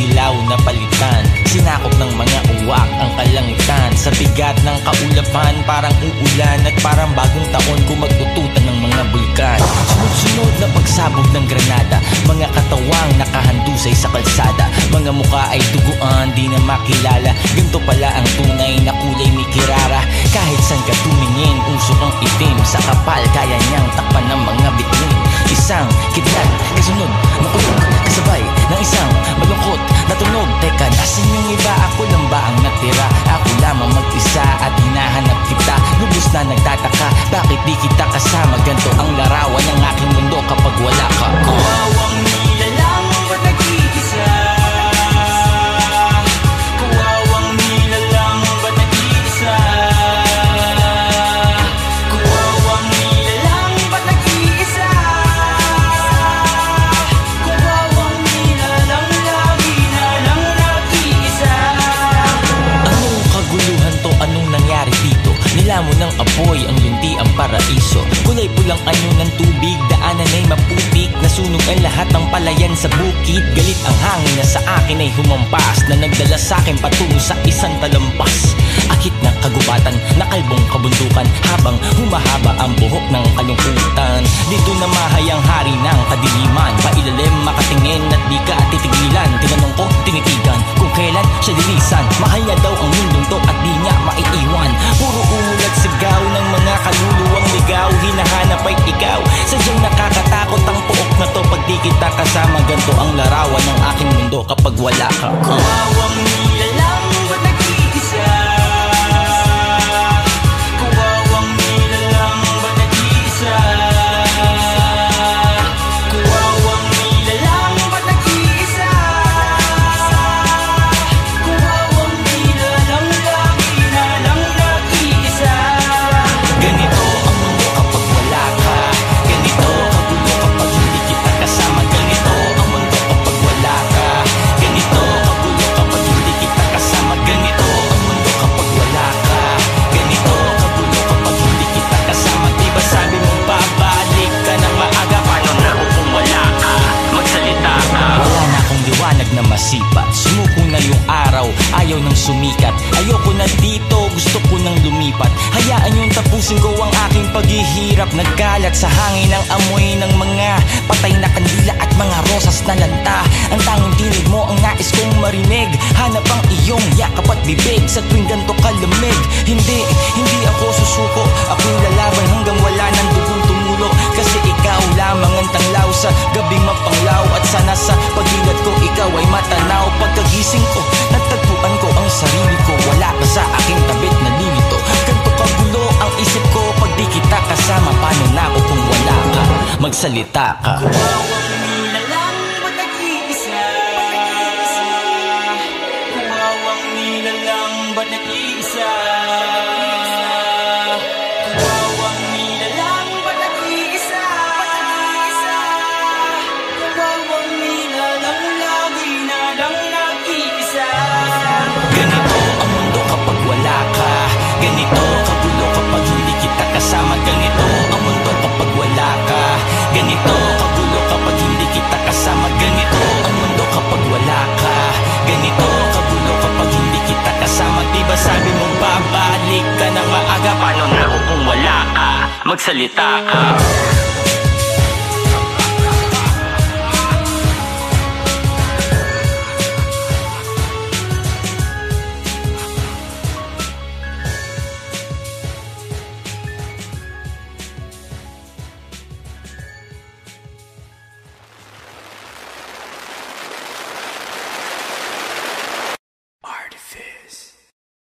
dilaw na palitan. Sinakop ng mga uwak ang kalangitan. Sa bigat ng kaulapan Parang uulan at parang bagong taon Kung magtututan ng mga bulkan. Sunod-sunod na pagsabog ng granada Mga katawang nakahandusay sa kalsada. Mga mukha ay duguan, di na makilala. Ganto pala ang tunay na kulay ni Kirara. Kahit saan ka tumingin, usok ang itim. Sa kapal, kaya niyang takpan ng mga bituin Isang kidlat, kasunod, Kasabay ng isang malungkot na tunog Teka, nasan yung iba? Ako lang ba ang natira? Ako lamang mag-isa at hinahanap kita Lubos na nagtataka, bakit di kita kasama? Anong nangyari dito? Nilamon ng apoy ang lunti ang paraiso. Kulay pulang anyo ng tubig Daanan ay maputik. Nasunog ang lahat ng palayan sa bukid. Galit ang hangin na sa akin ay humampas Na nagdala sa akin patungo sa isang talampas. Akit na kagubatan na kalbong kabundukan Habang humahaba ang buhok ng kalungkutan. Dito na mahayang hari ng kadiliman Pailalim makatingin at di ka titigilan Hinahanap ay ikaw. Sadyang nakakatakot ang puok na to Pag di kita kasama ganto ang larawan ng aking mundo Kapag wala ka. Kawawang na masipat. Sumuko na yung araw, ayaw nang sumikat. Ayoko na dito, gusto ko nang lumipat. Hayaan yung tapusin ko ang aking paghihirap. Nagkalat sa hangin ang amoy ng mga Patay na kandila at mga rosas na lanta. Ang tanging tinig mo ang nais kong marinig. Hanap ang iyong yakap at bibig. Sa tuwing ganto kalamig Hindi, hindi ako susuko. Ako'y lalaban Magsalita ka Magsalita ka